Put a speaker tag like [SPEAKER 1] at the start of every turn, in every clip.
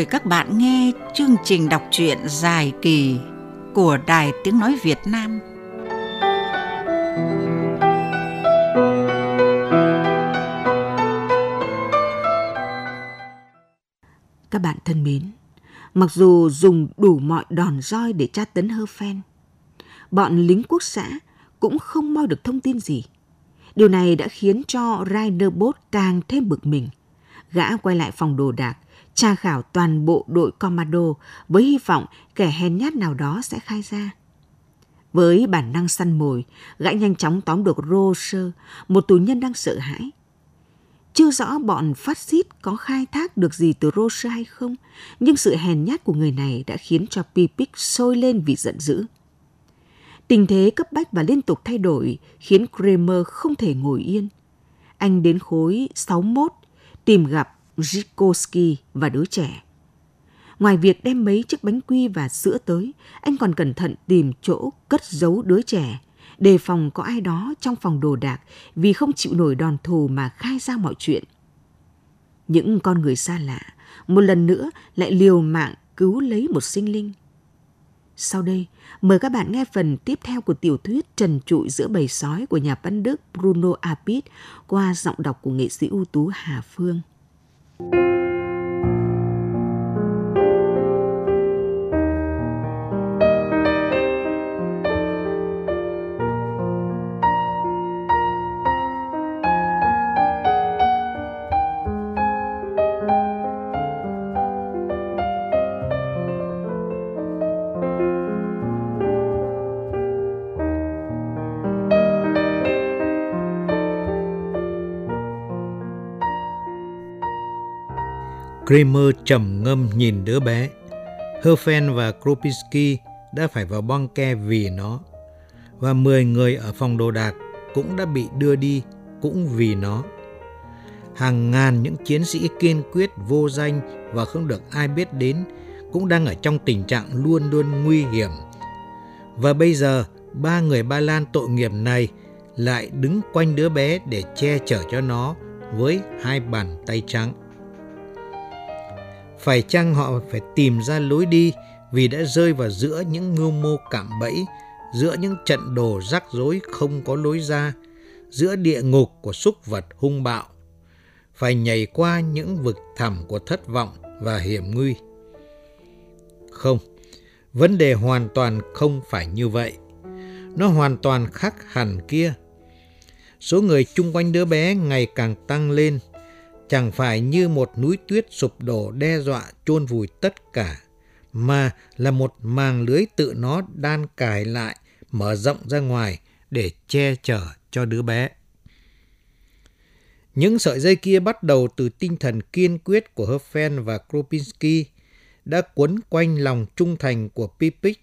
[SPEAKER 1] mời các bạn nghe chương trình đọc truyện dài kỳ của Đài Tiếng Nói Việt Nam.
[SPEAKER 2] Các bạn thân mến, mặc dù dùng đủ mọi đòn roi để tra tấn Hơ Phen, bọn lính quốc xã cũng không moi được thông tin gì. Điều này đã khiến cho Riderbot càng thêm bực mình. Gã quay lại phòng đồ đạc, tra khảo toàn bộ đội commando với hy vọng kẻ hèn nhát nào đó sẽ khai ra. Với bản năng săn mồi, gã nhanh chóng tóm được Roger, một tù nhân đang sợ hãi. Chưa rõ bọn phát xít có khai thác được gì từ Roger hay không, nhưng sự hèn nhát của người này đã khiến cho Pipic sôi lên vì giận dữ. Tình thế cấp bách và liên tục thay đổi khiến Kramer không thể ngồi yên. Anh đến khối 61 tìm gặp Zikoski và đứa trẻ. Ngoài việc đem mấy chiếc bánh quy và sữa tới, anh còn cẩn thận tìm chỗ cất giấu đứa trẻ, đề phòng có ai đó trong phòng đồ đạc vì không chịu nổi đòn thù mà khai ra mọi chuyện. Những con người xa lạ, một lần nữa lại liều mạng cứu lấy một sinh linh. Sau đây, mời các bạn nghe phần tiếp theo của tiểu thuyết Trần trụi giữa bầy sói của nhà văn Đức Bruno Apit qua giọng đọc của nghệ sĩ ưu tú Hà Phương. Thank you.
[SPEAKER 3] Kramer trầm ngâm nhìn đứa bé. Herfen và Kropinski đã phải vào băng ke vì nó. Và 10 người ở phòng đồ đạc cũng đã bị đưa đi cũng vì nó. Hàng ngàn những chiến sĩ kiên quyết vô danh và không được ai biết đến cũng đang ở trong tình trạng luôn luôn nguy hiểm. Và bây giờ, ba người Ba Lan tội nghiệp này lại đứng quanh đứa bé để che chở cho nó với hai bàn tay trắng. Phải chăng họ phải tìm ra lối đi vì đã rơi vào giữa những mưu mô cạm bẫy, giữa những trận đồ rắc rối không có lối ra, giữa địa ngục của súc vật hung bạo. Phải nhảy qua những vực thẳm của thất vọng và hiểm nguy. Không, vấn đề hoàn toàn không phải như vậy. Nó hoàn toàn khác hẳn kia. Số người chung quanh đứa bé ngày càng tăng lên chẳng phải như một núi tuyết sụp đổ đe dọa chôn vùi tất cả, mà là một màng lưới tự nó đan cài lại, mở rộng ra ngoài để che chở cho đứa bé. Những sợi dây kia bắt đầu từ tinh thần kiên quyết của Herfen và Kropinski đã quấn quanh lòng trung thành của Pipic,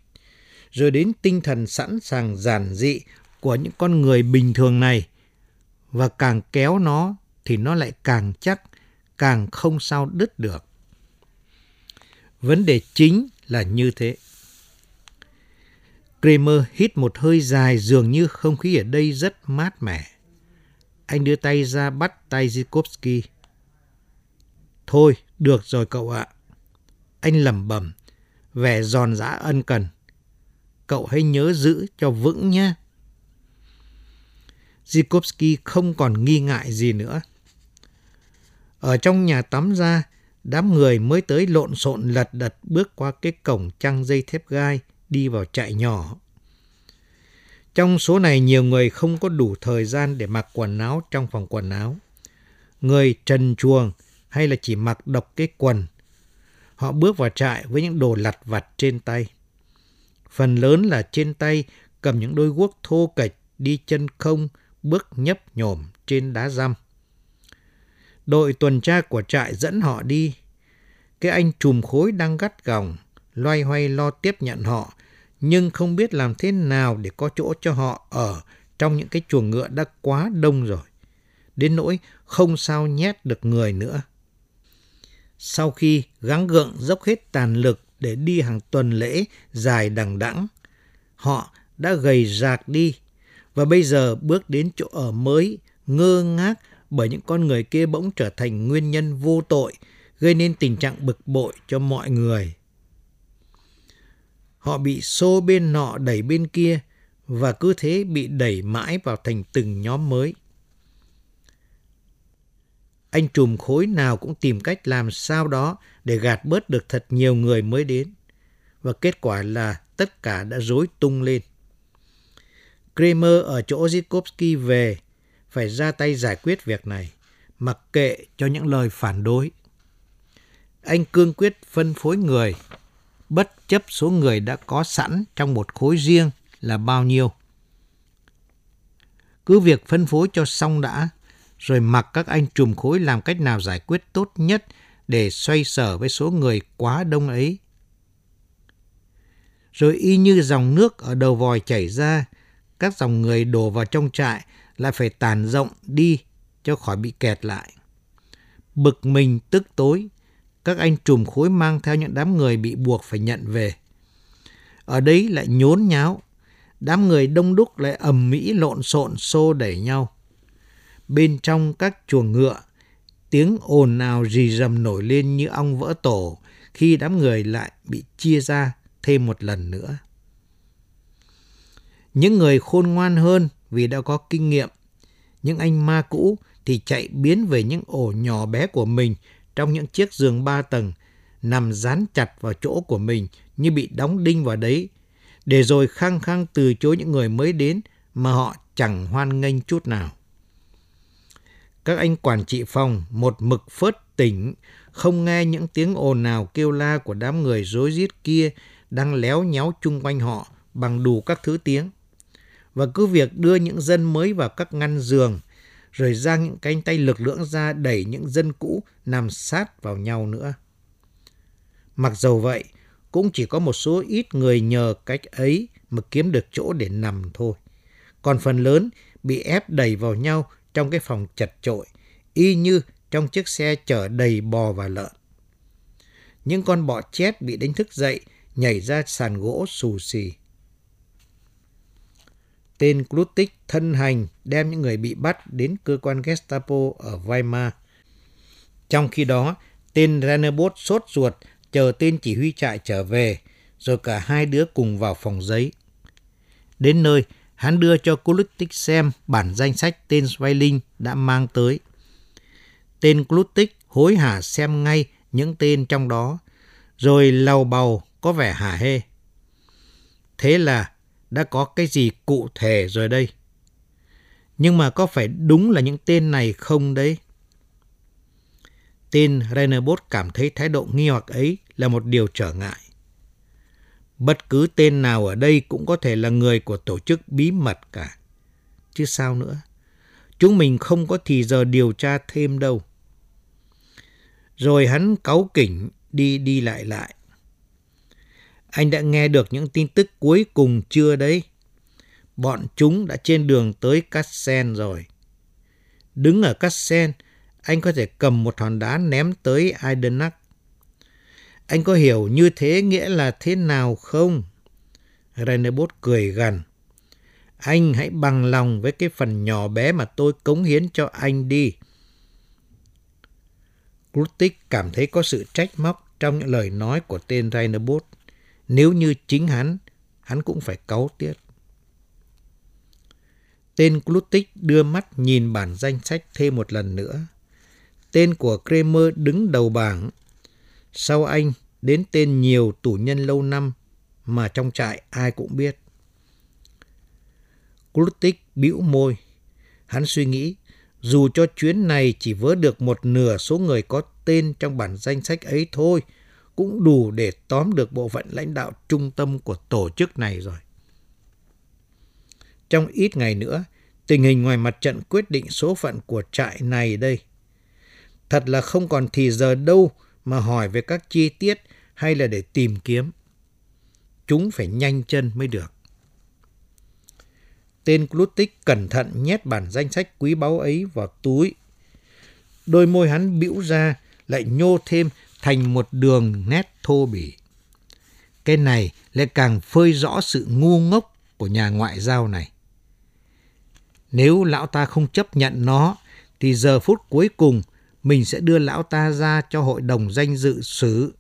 [SPEAKER 3] rồi đến tinh thần sẵn sàng giản dị của những con người bình thường này, và càng kéo nó thì nó lại càng chắc, càng không sao đứt được. Vấn đề chính là như thế. Kramer hít một hơi dài dường như không khí ở đây rất mát mẻ. Anh đưa tay ra bắt tay Zikovsky. Thôi, được rồi cậu ạ. Anh lẩm bẩm, vẻ giòn giã ân cần. Cậu hãy nhớ giữ cho vững nhé. Zikovsky không còn nghi ngại gì nữa. Ở trong nhà tắm ra, đám người mới tới lộn xộn lật đật bước qua cái cổng trăng dây thép gai đi vào trại nhỏ. Trong số này nhiều người không có đủ thời gian để mặc quần áo trong phòng quần áo. Người trần chuồng hay là chỉ mặc độc cái quần. Họ bước vào trại với những đồ lặt vặt trên tay. Phần lớn là trên tay cầm những đôi guốc thô kệch đi chân không bước nhấp nhổm trên đá răm. Đội tuần tra của trại dẫn họ đi. Cái anh trùm khối đang gắt gỏng, loay hoay lo tiếp nhận họ, nhưng không biết làm thế nào để có chỗ cho họ ở trong những cái chuồng ngựa đã quá đông rồi. Đến nỗi không sao nhét được người nữa. Sau khi gắng gượng dốc hết tàn lực để đi hàng tuần lễ dài đằng đẵng, họ đã gầy rạc đi và bây giờ bước đến chỗ ở mới ngơ ngác bởi những con người kia bỗng trở thành nguyên nhân vô tội, gây nên tình trạng bực bội cho mọi người. Họ bị xô bên nọ đẩy bên kia và cứ thế bị đẩy mãi vào thành từng nhóm mới. Anh trùm khối nào cũng tìm cách làm sao đó để gạt bớt được thật nhiều người mới đến. Và kết quả là tất cả đã rối tung lên. Kramer ở chỗ Zikovsky về phải ra tay giải quyết việc này, mặc kệ cho những lời phản đối. Anh cương quyết phân phối người, bất chấp số người đã có sẵn trong một khối riêng là bao nhiêu. Cứ việc phân phối cho xong đã, rồi mặc các anh trùm khối làm cách nào giải quyết tốt nhất để xoay sở với số người quá đông ấy. Rồi y như dòng nước ở đầu vòi chảy ra, các dòng người đổ vào trong trại lại phải tàn rộng đi cho khỏi bị kẹt lại. Bực mình tức tối, các anh trùm khối mang theo những đám người bị buộc phải nhận về. Ở đấy lại nhốn nháo, đám người đông đúc lại ầm mỹ lộn xộn xô đẩy nhau. Bên trong các chuồng ngựa, tiếng ồn ào rì rầm nổi lên như ong vỡ tổ khi đám người lại bị chia ra thêm một lần nữa. Những người khôn ngoan hơn vì đã có kinh nghiệm, những anh ma cũ thì chạy biến về những ổ nhỏ bé của mình trong những chiếc giường ba tầng, nằm dán chặt vào chỗ của mình như bị đóng đinh vào đấy, để rồi khăng khăng từ chối những người mới đến mà họ chẳng hoan nghênh chút nào. Các anh quản trị phòng một mực phớt tỉnh, không nghe những tiếng ồn nào kêu la của đám người rối rít kia đang léo nhéo chung quanh họ bằng đủ các thứ tiếng. Và cứ việc đưa những dân mới vào các ngăn giường, rồi giang những cánh tay lực lưỡng ra đẩy những dân cũ nằm sát vào nhau nữa. Mặc dầu vậy, cũng chỉ có một số ít người nhờ cách ấy mà kiếm được chỗ để nằm thôi. Còn phần lớn bị ép đẩy vào nhau trong cái phòng chật chội, y như trong chiếc xe chở đầy bò và lợn. Những con bọ chết bị đánh thức dậy, nhảy ra sàn gỗ xù xì. Tên Klutik thân hành đem những người bị bắt đến cơ quan Gestapo ở Weimar. Trong khi đó, tên Rennerbot sốt ruột chờ tên chỉ huy trại trở về, rồi cả hai đứa cùng vào phòng giấy. Đến nơi, hắn đưa cho Klutik xem bản danh sách tên Sveiling đã mang tới. Tên Klutik hối hả xem ngay những tên trong đó, rồi lầu bầu có vẻ hả hê. Thế là đã có cái gì cụ thể rồi đây. Nhưng mà có phải đúng là những tên này không đấy? Tên Rennerbot cảm thấy thái độ nghi hoặc ấy là một điều trở ngại. Bất cứ tên nào ở đây cũng có thể là người của tổ chức bí mật cả. Chứ sao nữa? Chúng mình không có thì giờ điều tra thêm đâu. Rồi hắn cáu kỉnh, đi đi lại lại. Anh đã nghe được những tin tức cuối cùng chưa đấy? Bọn chúng đã trên đường tới Kassen rồi. Đứng ở Kassen, anh có thể cầm một hòn đá ném tới Aidenac. Anh có hiểu như thế nghĩa là thế nào không? Renebot cười gằn. Anh hãy bằng lòng với cái phần nhỏ bé mà tôi cống hiến cho anh đi. Glutik cảm thấy có sự trách móc trong những lời nói của tên Renebot. Nếu như chính hắn, hắn cũng phải cáu tiết. Tên Glutik đưa mắt nhìn bản danh sách thêm một lần nữa. Tên của Kramer đứng đầu bảng. Sau anh đến tên nhiều tù nhân lâu năm mà trong trại ai cũng biết. Glutik bĩu môi. Hắn suy nghĩ, dù cho chuyến này chỉ vớ được một nửa số người có tên trong bản danh sách ấy thôi, cũng đủ để tóm được bộ phận lãnh đạo trung tâm của tổ chức này rồi. Trong ít ngày nữa, tình hình ngoài mặt trận quyết định số phận của trại này đây. Thật là không còn thì giờ đâu mà hỏi về các chi tiết hay là để tìm kiếm. Chúng phải nhanh chân mới được. Tên Clutic cẩn thận nhét bản danh sách quý báu ấy vào túi. Đôi môi hắn bĩu ra, lại nhô thêm thành một đường nét thô bỉ. Cái này lại càng phơi rõ sự ngu ngốc của nhà ngoại giao này. Nếu lão ta không chấp nhận nó, thì giờ phút cuối cùng mình sẽ đưa lão ta ra cho hội đồng danh dự xử.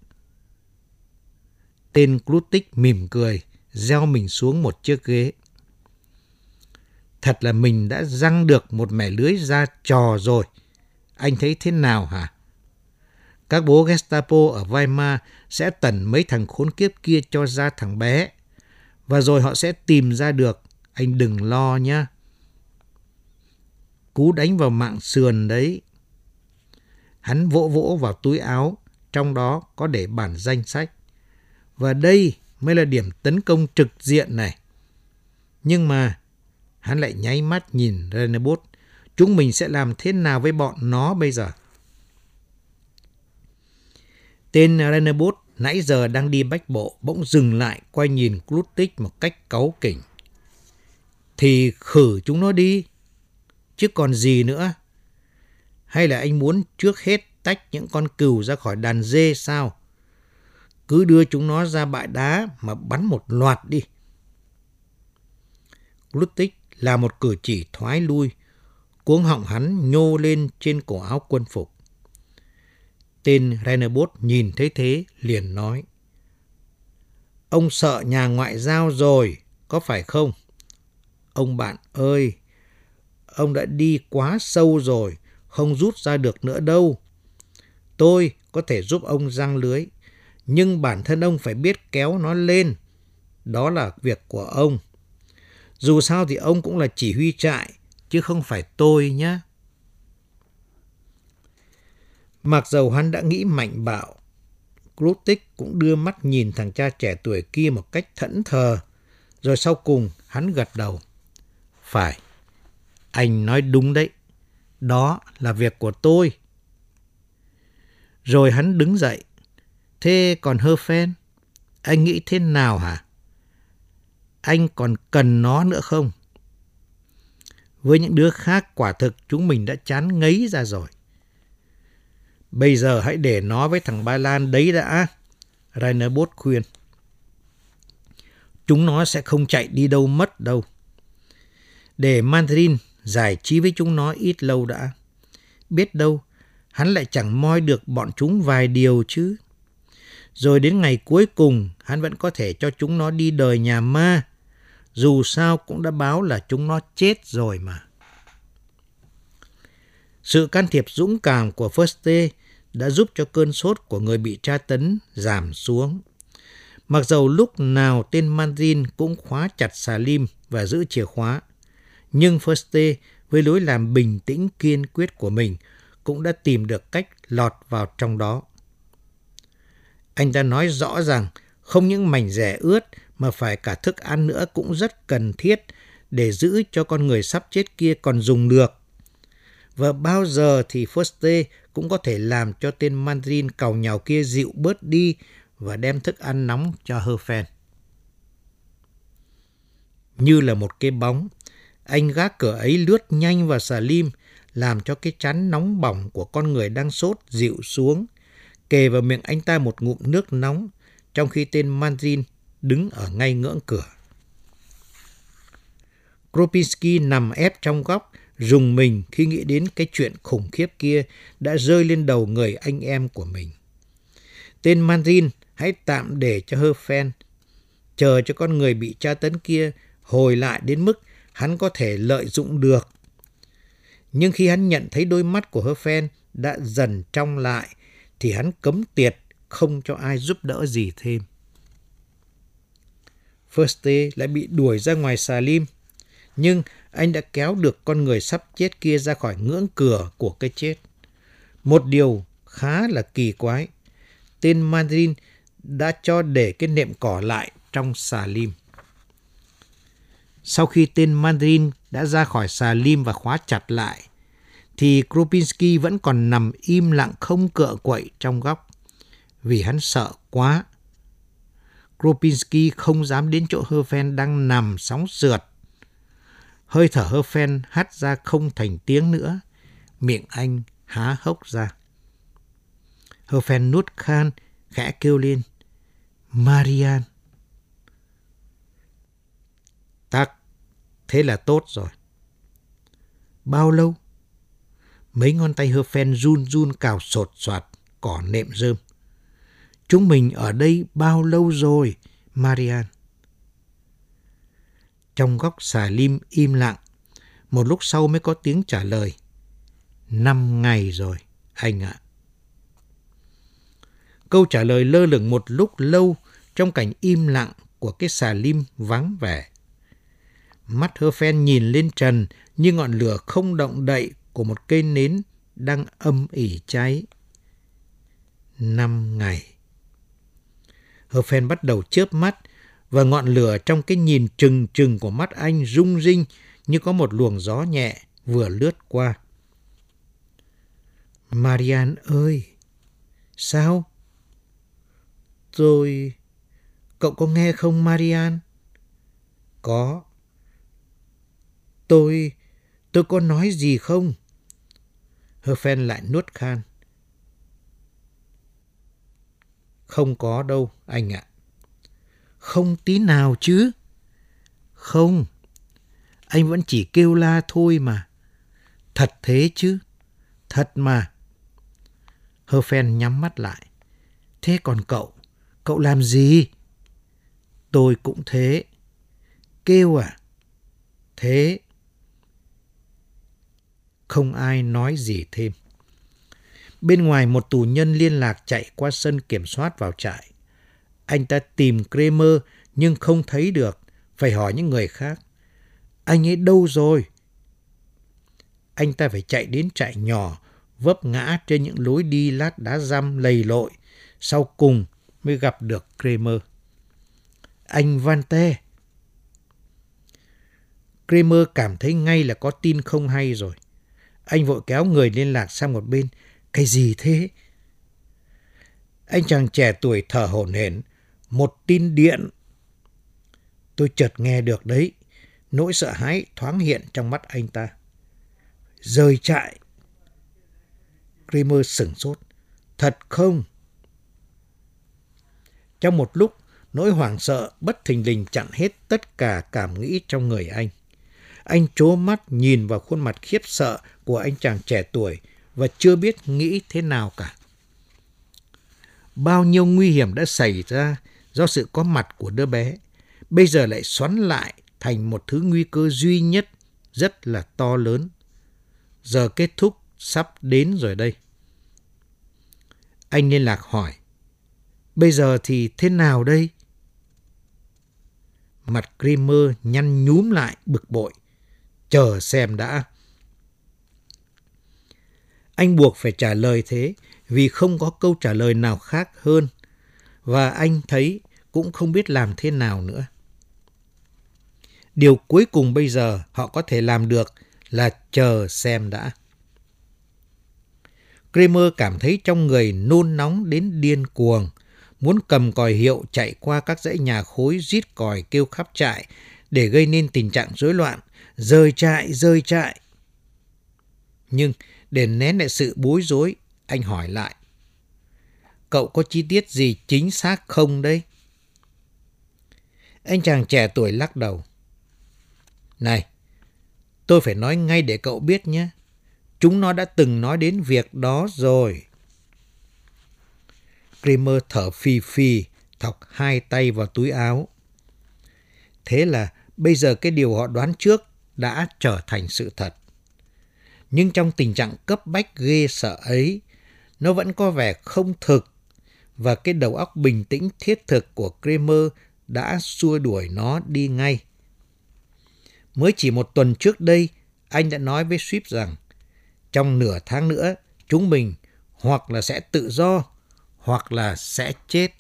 [SPEAKER 3] Tên Clutic mỉm cười, gieo mình xuống một chiếc ghế. Thật là mình đã răng được một mẻ lưới ra trò rồi. Anh thấy thế nào hả? Các bố Gestapo ở Weimar sẽ tẩn mấy thằng khốn kiếp kia cho ra thằng bé. Và rồi họ sẽ tìm ra được. Anh đừng lo nhé. Cú đánh vào mạng sườn đấy. Hắn vỗ vỗ vào túi áo, trong đó có để bản danh sách. Và đây mới là điểm tấn công trực diện này. Nhưng mà hắn lại nháy mắt nhìn Renebot. Chúng mình sẽ làm thế nào với bọn nó bây giờ? Tên Renebot nãy giờ đang đi bách bộ bỗng dừng lại quay nhìn Clutic một cách cáu kỉnh. Thì khử chúng nó đi, chứ còn gì nữa. Hay là anh muốn trước hết tách những con cừu ra khỏi đàn dê sao? Cứ đưa chúng nó ra bãi đá mà bắn một loạt đi. Clutic là một cử chỉ thoái lui, cuống họng hắn nhô lên trên cổ áo quân phục. Tên Rennerbot nhìn thấy thế liền nói. Ông sợ nhà ngoại giao rồi, có phải không? Ông bạn ơi, ông đã đi quá sâu rồi, không rút ra được nữa đâu. Tôi có thể giúp ông răng lưới, nhưng bản thân ông phải biết kéo nó lên. Đó là việc của ông. Dù sao thì ông cũng là chỉ huy trại, chứ không phải tôi nhé. Mặc dầu hắn đã nghĩ mạnh bạo, Glutik cũng đưa mắt nhìn thằng cha trẻ tuổi kia một cách thẫn thờ, rồi sau cùng hắn gật đầu. Phải, anh nói đúng đấy, đó là việc của tôi. Rồi hắn đứng dậy, thế còn Hơ Phen, anh nghĩ thế nào hả? Anh còn cần nó nữa không? Với những đứa khác quả thực chúng mình đã chán ngấy ra rồi. Bây giờ hãy để nó với thằng Ba Lan đấy đã. Rainer khuyên. Chúng nó sẽ không chạy đi đâu mất đâu. Để Mandarin giải trí với chúng nó ít lâu đã. Biết đâu, hắn lại chẳng moi được bọn chúng vài điều chứ. Rồi đến ngày cuối cùng, hắn vẫn có thể cho chúng nó đi đời nhà ma. Dù sao cũng đã báo là chúng nó chết rồi mà. Sự can thiệp dũng cảm của First đã giúp cho cơn sốt của người bị tra tấn giảm xuống. Mặc dầu lúc nào tên Mandarin cũng khóa chặt xà lim và giữ chìa khóa, nhưng Firste với lối làm bình tĩnh kiên quyết của mình cũng đã tìm được cách lọt vào trong đó. Anh ta nói rõ rằng không những mảnh rẻ ướt mà phải cả thức ăn nữa cũng rất cần thiết để giữ cho con người sắp chết kia còn dùng được. Và bao giờ thì Foster cũng có thể làm cho tên Mandarin cầu nhào kia dịu bớt đi và đem thức ăn nóng cho Herfen. Như là một cái bóng, anh gác cửa ấy lướt nhanh vào xà lim, làm cho cái chán nóng bỏng của con người đang sốt dịu xuống, kề vào miệng anh ta một ngụm nước nóng, trong khi tên Mandarin đứng ở ngay ngưỡng cửa. Kropinski nằm ép trong góc, rùng mình khi nghĩ đến cái chuyện khủng khiếp kia đã rơi lên đầu người anh em của mình. Tên Mandarin hãy tạm để cho hơ phen, chờ cho con người bị tra tấn kia hồi lại đến mức hắn có thể lợi dụng được. Nhưng khi hắn nhận thấy đôi mắt của hơ phen đã dần trong lại, thì hắn cấm tiệt không cho ai giúp đỡ gì thêm. First lại bị đuổi ra ngoài xà lim, nhưng anh đã kéo được con người sắp chết kia ra khỏi ngưỡng cửa của cái chết. Một điều khá là kỳ quái, tên Mandarin đã cho để cái nệm cỏ lại trong xà lim. Sau khi tên Mandarin đã ra khỏi xà lim và khóa chặt lại, thì Kropinski vẫn còn nằm im lặng không cựa quậy trong góc, vì hắn sợ quá. Kropinski không dám đến chỗ Herfen đang nằm sóng sượt Hơi thở hơ phen hắt ra không thành tiếng nữa. Miệng anh há hốc ra. Hơ phen nuốt khan, khẽ kêu lên. Marian. Tắc, thế là tốt rồi. Bao lâu? Mấy ngón tay hơ phen run run cào sột soạt cỏ nệm rơm. Chúng mình ở đây bao lâu rồi, Marian? Trong góc xà lim im lặng, một lúc sau mới có tiếng trả lời. Năm ngày rồi, anh ạ. Câu trả lời lơ lửng một lúc lâu trong cảnh im lặng của cái xà lim vắng vẻ. Mắt hơ phen nhìn lên trần như ngọn lửa không động đậy của một cây nến đang âm ỉ cháy. Năm ngày. Hơ phen bắt đầu chớp mắt và ngọn lửa trong cái nhìn trừng trừng của mắt anh rung rinh như có một luồng gió nhẹ vừa lướt qua. Marian ơi! Sao? tôi Cậu có nghe không Marian? Có. Tôi... tôi có nói gì không? Herfen lại nuốt khan. Không có đâu, anh ạ. Không tí nào chứ. Không. Anh vẫn chỉ kêu la thôi mà. Thật thế chứ. Thật mà. Herfen nhắm mắt lại. Thế còn cậu? Cậu làm gì? Tôi cũng thế. Kêu à? Thế. Không ai nói gì thêm. Bên ngoài một tù nhân liên lạc chạy qua sân kiểm soát vào trại. Anh ta tìm Kramer nhưng không thấy được, phải hỏi những người khác. Anh ấy đâu rồi? Anh ta phải chạy đến trại nhỏ, vấp ngã trên những lối đi lát đá răm lầy lội. Sau cùng mới gặp được Kramer. Anh Van Te. Kramer cảm thấy ngay là có tin không hay rồi. Anh vội kéo người liên lạc sang một bên. Cái gì thế? Anh chàng trẻ tuổi thở hổn hển. Một tin điện. Tôi chợt nghe được đấy. Nỗi sợ hãi thoáng hiện trong mắt anh ta. Rời trại. Kramer sửng sốt. Thật không? Trong một lúc, nỗi hoảng sợ bất thình lình chặn hết tất cả cảm nghĩ trong người anh. Anh trố mắt nhìn vào khuôn mặt khiếp sợ của anh chàng trẻ tuổi và chưa biết nghĩ thế nào cả. Bao nhiêu nguy hiểm đã xảy ra do sự có mặt của đứa bé, bây giờ lại xoắn lại thành một thứ nguy cơ duy nhất rất là to lớn. Giờ kết thúc sắp đến rồi đây. Anh liên lạc hỏi, bây giờ thì thế nào đây? Mặt Kramer nhăn nhúm lại bực bội. Chờ xem đã. Anh buộc phải trả lời thế vì không có câu trả lời nào khác hơn. Và anh thấy cũng không biết làm thế nào nữa. Điều cuối cùng bây giờ họ có thể làm được là chờ xem đã. Kramer cảm thấy trong người nôn nóng đến điên cuồng, muốn cầm còi hiệu chạy qua các dãy nhà khối rít còi kêu khắp trại để gây nên tình trạng rối loạn, rời trại, rời trại. Nhưng để nén lại sự bối rối, anh hỏi lại. Cậu có chi tiết gì chính xác không đây? Anh chàng trẻ tuổi lắc đầu. Này, tôi phải nói ngay để cậu biết nhé. Chúng nó đã từng nói đến việc đó rồi. Kramer thở phì phì, thọc hai tay vào túi áo. Thế là bây giờ cái điều họ đoán trước đã trở thành sự thật. Nhưng trong tình trạng cấp bách ghê sợ ấy, nó vẫn có vẻ không thực và cái đầu óc bình tĩnh thiết thực của Kramer đã xua đuổi nó đi ngay. Mới chỉ một tuần trước đây, anh đã nói với Swift rằng trong nửa tháng nữa chúng mình hoặc là sẽ tự do hoặc là sẽ chết.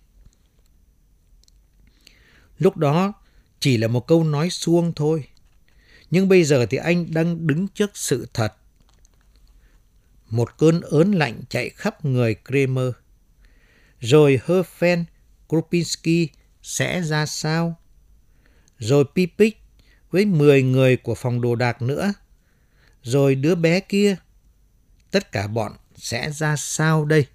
[SPEAKER 3] Lúc đó chỉ là một câu nói suông thôi. Nhưng bây giờ thì anh đang đứng trước sự thật. Một cơn ớn lạnh chạy khắp người Kramer. Rồi Herfen Kropinski sẽ ra sao? Rồi pipic với 10 người của phòng đồ đạc nữa. Rồi đứa bé kia. Tất cả bọn sẽ ra sao đây?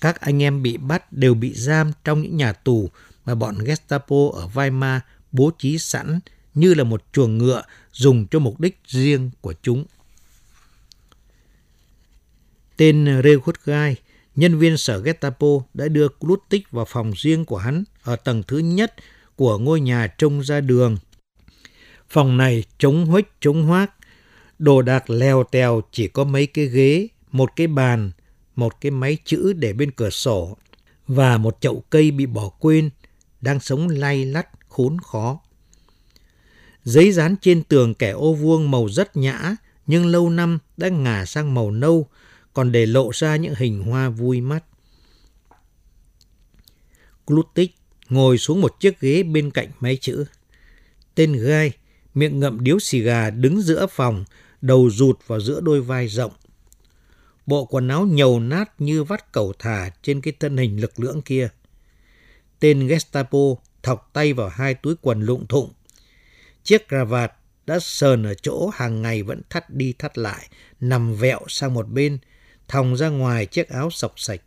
[SPEAKER 3] Các anh em bị bắt đều bị giam trong những nhà tù mà bọn Gestapo ở Weimar bố trí sẵn như là một chuồng ngựa dùng cho mục đích riêng của chúng. Tên Rekhutgai, nhân viên sở Gestapo đã đưa Klutik vào phòng riêng của hắn ở tầng thứ nhất của ngôi nhà trông ra đường. Phòng này trống huếch trống hoác, đồ đạc leo tèo chỉ có mấy cái ghế, một cái bàn, một cái máy chữ để bên cửa sổ và một chậu cây bị bỏ quên, đang sống lay lắt khốn khó. Giấy dán trên tường kẻ ô vuông màu rất nhã, nhưng lâu năm đã ngả sang màu nâu, còn để lộ ra những hình hoa vui mắt. Glutik ngồi xuống một chiếc ghế bên cạnh máy chữ. Tên gai, miệng ngậm điếu xì gà đứng giữa phòng, đầu rụt vào giữa đôi vai rộng. Bộ quần áo nhầu nát như vắt cầu thả trên cái thân hình lực lưỡng kia. Tên Gestapo thọc tay vào hai túi quần lụng thụng. Chiếc cà vạt đã sờn ở chỗ hàng ngày vẫn thắt đi thắt lại, nằm vẹo sang một bên, thòng ra ngoài chiếc áo sọc sạch.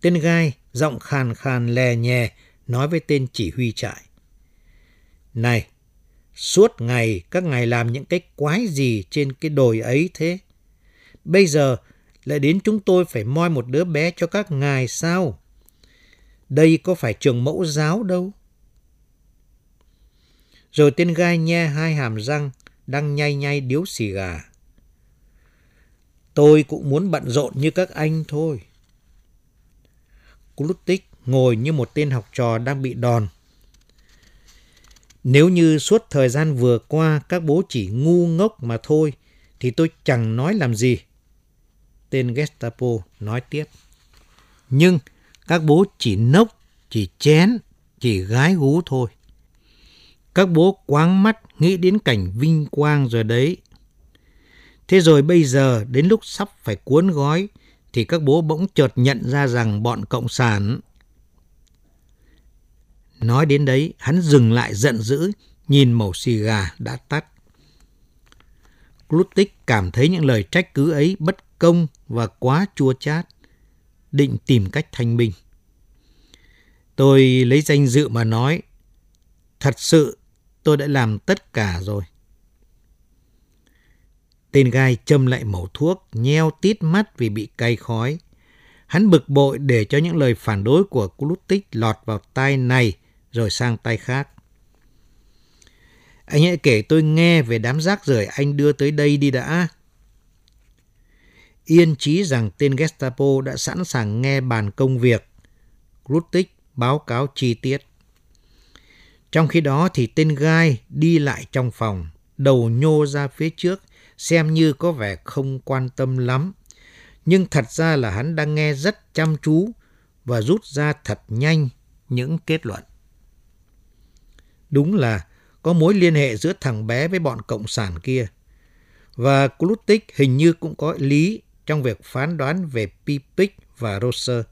[SPEAKER 3] Tên gai, giọng khàn khàn lè nhè, nói với tên chỉ huy trại. Này, suốt ngày các ngài làm những cái quái gì trên cái đồi ấy thế? Bây giờ lại đến chúng tôi phải moi một đứa bé cho các ngài sao? Đây có phải trường mẫu giáo đâu. Rồi tên gai nhe hai hàm răng, đang nhay nhay điếu xì gà. Tôi cũng muốn bận rộn như các anh thôi. Klutik ngồi như một tên học trò đang bị đòn. Nếu như suốt thời gian vừa qua các bố chỉ ngu ngốc mà thôi, thì tôi chẳng nói làm gì. Tên Gestapo nói tiếp. Nhưng các bố chỉ nốc, chỉ chén, chỉ gái gú thôi. Các bố quáng mắt nghĩ đến cảnh vinh quang rồi đấy. Thế rồi bây giờ đến lúc sắp phải cuốn gói thì các bố bỗng chợt nhận ra rằng bọn cộng sản Nói đến đấy, hắn dừng lại giận dữ, nhìn màu xì gà đã tắt. Glutik cảm thấy những lời trách cứ ấy bất công và quá chua chát, định tìm cách thanh minh. Tôi lấy danh dự mà nói, thật sự tôi đã làm tất cả rồi. Tên gai châm lại mẩu thuốc, nheo tít mắt vì bị cay khói. Hắn bực bội để cho những lời phản đối của Clutic lọt vào tai này rồi sang tai khác. Anh hãy kể tôi nghe về đám rác rưởi anh đưa tới đây đi đã. Yên chí rằng tên Gestapo đã sẵn sàng nghe bàn công việc. Glutik báo cáo chi tiết. Trong khi đó thì tên gai đi lại trong phòng, đầu nhô ra phía trước, xem như có vẻ không quan tâm lắm. Nhưng thật ra là hắn đang nghe rất chăm chú và rút ra thật nhanh những kết luận. Đúng là có mối liên hệ giữa thằng bé với bọn cộng sản kia. Và Klutik hình như cũng có lý trong việc phán đoán về Pipik và Roser.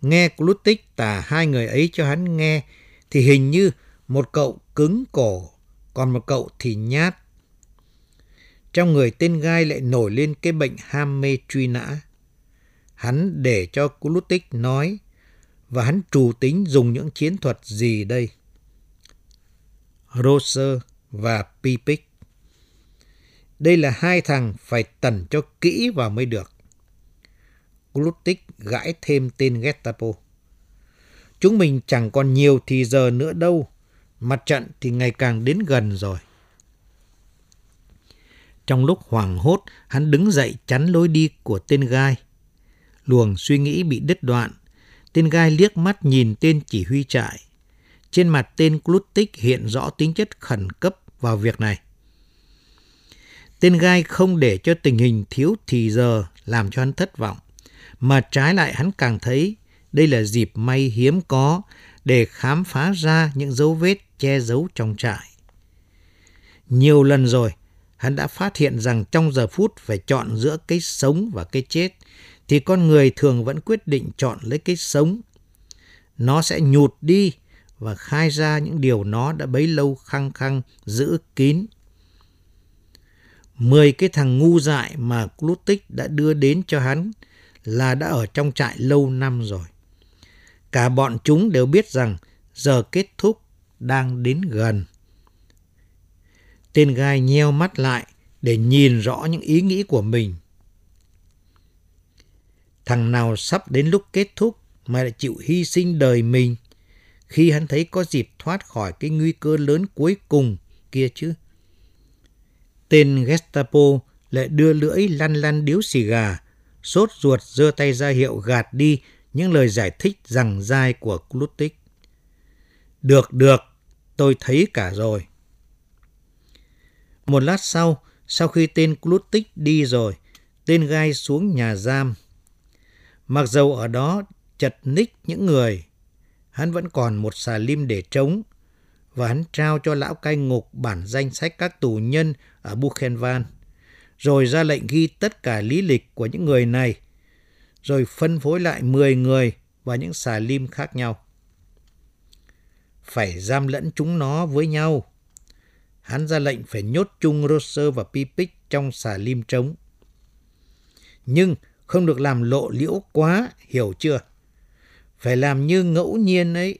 [SPEAKER 3] Nghe Klutik tả hai người ấy cho hắn nghe thì hình như một cậu cứng cổ, còn một cậu thì nhát. Trong người tên gai lại nổi lên cái bệnh ham mê truy nã. Hắn để cho Kulutik nói, và hắn trù tính dùng những chiến thuật gì đây? Roser và Pipic. Đây là hai thằng phải tẩn cho kỹ vào mới được. Glutik gãi thêm tên Gestapo. Chúng mình chẳng còn nhiều thì giờ nữa đâu. Mặt trận thì ngày càng đến gần rồi. Trong lúc hoảng hốt, hắn đứng dậy chắn lối đi của tên gai. Luồng suy nghĩ bị đứt đoạn. Tên gai liếc mắt nhìn tên chỉ huy trại. Trên mặt tên Klutik hiện rõ tính chất khẩn cấp vào việc này. Tên gai không để cho tình hình thiếu thì giờ làm cho hắn thất vọng, mà trái lại hắn càng thấy đây là dịp may hiếm có để khám phá ra những dấu vết che giấu trong trại. Nhiều lần rồi, hắn đã phát hiện rằng trong giờ phút phải chọn giữa cái sống và cái chết, thì con người thường vẫn quyết định chọn lấy cái sống. Nó sẽ nhụt đi và khai ra những điều nó đã bấy lâu khăng khăng giữ kín. Mười cái thằng ngu dại mà Clutic đã đưa đến cho hắn là đã ở trong trại lâu năm rồi. Cả bọn chúng đều biết rằng giờ kết thúc đang đến gần. Tên gai nheo mắt lại để nhìn rõ những ý nghĩ của mình. Thằng nào sắp đến lúc kết thúc mà lại chịu hy sinh đời mình khi hắn thấy có dịp thoát khỏi cái nguy cơ lớn cuối cùng kia chứ. Tên Gestapo lại đưa lưỡi lăn lăn điếu xì gà, sốt ruột giơ tay ra hiệu gạt đi những lời giải thích rằng dai của Klutik. Được, được, tôi thấy cả rồi. Một lát sau, sau khi tên Klutik đi rồi, tên gai xuống nhà giam. Mặc dầu ở đó chật ních những người, hắn vẫn còn một xà lim để trống và hắn trao cho lão cai ngục bản danh sách các tù nhân ở Buchenwald, rồi ra lệnh ghi tất cả lý lịch của những người này, rồi phân phối lại 10 người và những xà lim khác nhau. Phải giam lẫn chúng nó với nhau. Hắn ra lệnh phải nhốt chung Rosser và Pipic trong xà lim trống. Nhưng không được làm lộ liễu quá, hiểu chưa? Phải làm như ngẫu nhiên ấy.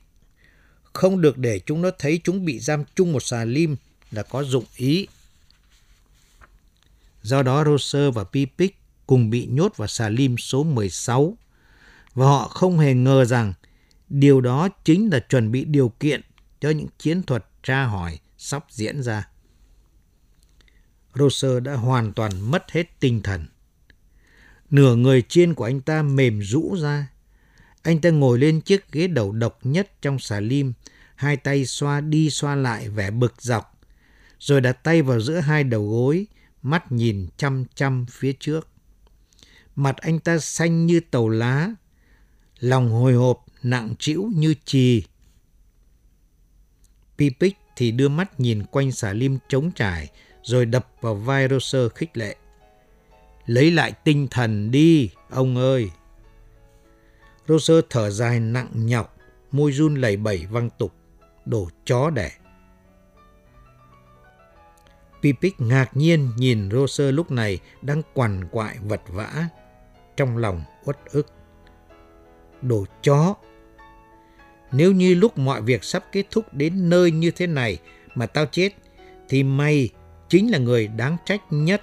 [SPEAKER 3] Không được để chúng nó thấy chúng bị giam chung một xà lim là có dụng ý. Do đó Roser và Pipic cùng bị nhốt vào xà lim số 16 và họ không hề ngờ rằng điều đó chính là chuẩn bị điều kiện cho những chiến thuật tra hỏi sắp diễn ra. Roser đã hoàn toàn mất hết tinh thần. Nửa người trên của anh ta mềm rũ ra. Anh ta ngồi lên chiếc ghế đầu độc nhất trong xà lim, hai tay xoa đi xoa lại vẻ bực dọc, rồi đặt tay vào giữa hai đầu gối, mắt nhìn chăm chăm phía trước. Mặt anh ta xanh như tàu lá, lòng hồi hộp nặng trĩu như trì. Pipic thì đưa mắt nhìn quanh xà lim trống trải, rồi đập vào vai Roser khích lệ. Lấy lại tinh thần đi, ông ơi! Roser thở dài nặng nhọc, môi run lẩy bẩy văng tục, đổ chó đẻ. Pipic ngạc nhiên nhìn Roser lúc này đang quằn quại vật vã, trong lòng uất ức. Đồ chó! Nếu như lúc mọi việc sắp kết thúc đến nơi như thế này mà tao chết, thì mày chính là người đáng trách nhất.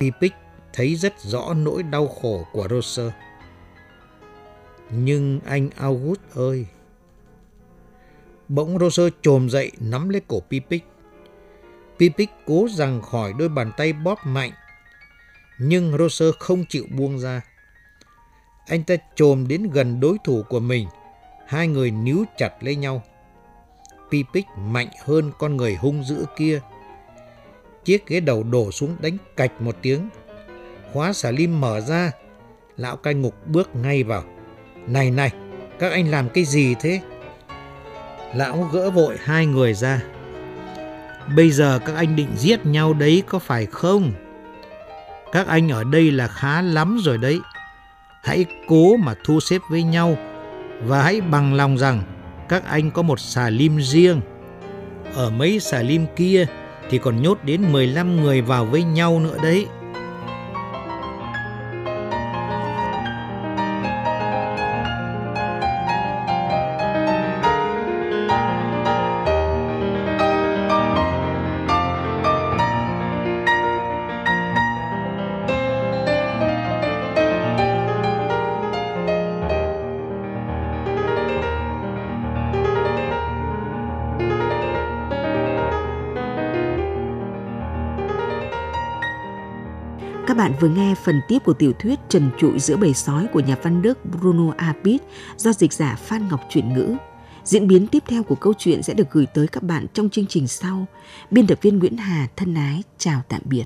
[SPEAKER 3] Pipic thấy rất rõ nỗi đau khổ của Roser. Nhưng anh August ơi! Bỗng Roser trồm dậy nắm lấy cổ Pipic. Pipic cố rằng khỏi đôi bàn tay bóp mạnh, nhưng Roser không chịu buông ra. Anh ta trồm đến gần đối thủ của mình, hai người níu chặt lấy nhau. Pipic mạnh hơn con người hung dữ kia. Chiếc ghế đầu đổ xuống đánh cạch một tiếng. Khóa xà lim mở ra, lão cai ngục bước ngay vào. Này này, các anh làm cái gì thế? Lão gỡ vội hai người ra. Bây giờ các anh định giết nhau đấy có phải không? Các anh ở đây là khá lắm rồi đấy. Hãy cố mà thu xếp với nhau và hãy bằng lòng rằng các anh có một xà lim riêng. Ở mấy xà lim kia thì còn nhốt đến 15 người vào với nhau nữa đấy.
[SPEAKER 2] Bạn vừa nghe phần tiếp của tiểu thuyết Trần trụi giữa bầy sói của nhà văn Đức Bruno Apit do dịch giả Phan Ngọc chuyển ngữ. Diễn biến tiếp theo của câu chuyện sẽ được gửi tới các bạn trong chương trình sau. Biên tập viên Nguyễn Hà, thân ái, chào tạm biệt.